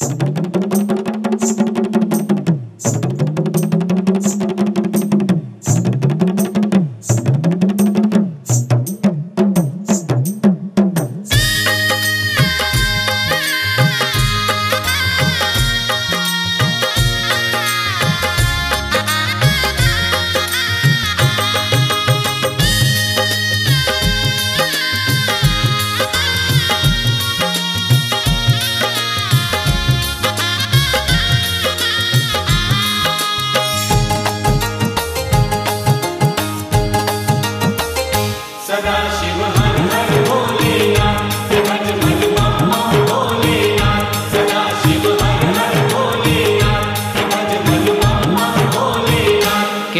Arts.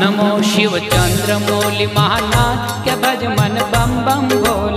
नमो शिव चंद्र मूलि महानाथ के भज मन बम बम भोले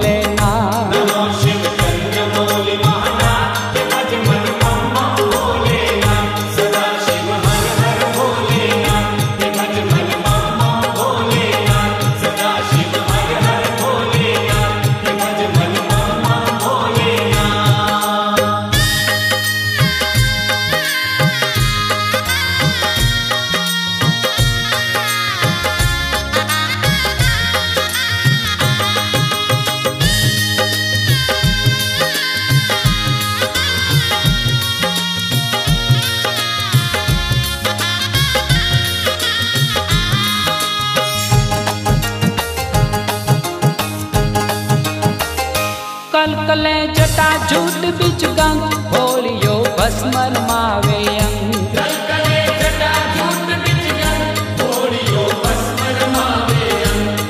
કલકલે જટા જૂટ બીજ ગંગ હોળીઓ ભસ્મર માવે અંગ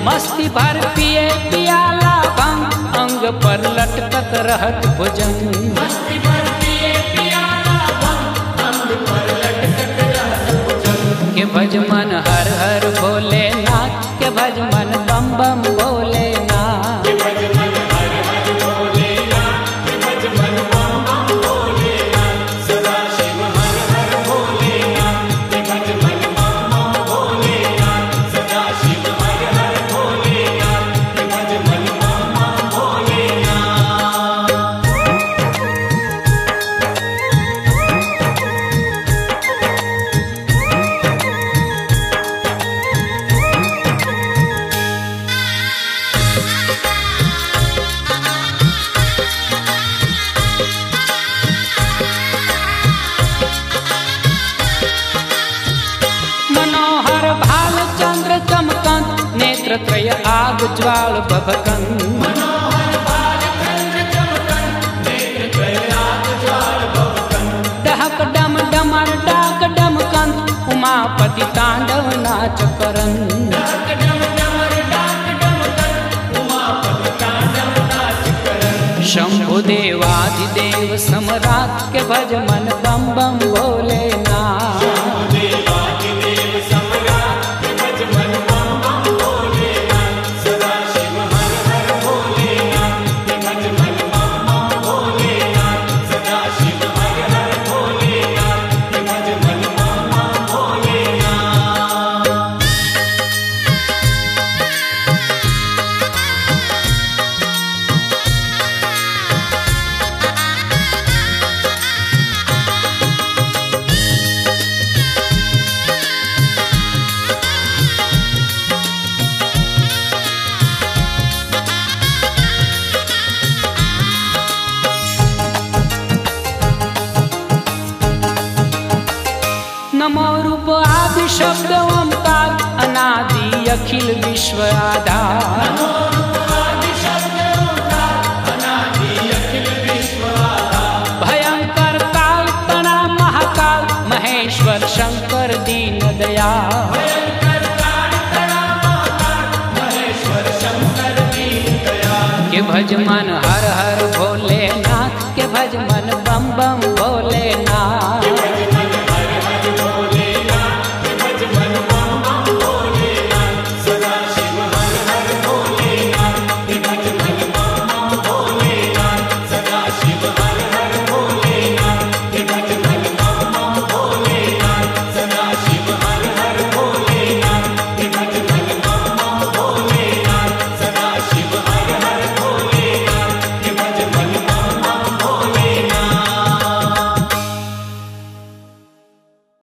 મસ્તી ભર પીએ પિયાલા ભંગ અંગ પર લટકત રહત ભુજંગ મસ્તી ભર પીએ પિયાલા ભંગ અંગ પર લટકત રહત ભુજંગ કે ભજમન હર હર ભોલે નાથ કે ભજમન બમ બમ नेत्रत्रय आगज्वाल बभकन् डहक डम डमर, डाक डमकन्। उमापति ताण्डव नाच करन्। शम्भुदेवादिदेव समरात् के भज मन बम बम भोलेनाथ आदि शब्द ओंकार, अनादि, अखिल विश्व आधार। भयंकर काल तना महाकाल, महेश्वर, शंकर, दीन, दयाल। के भज मन हर हर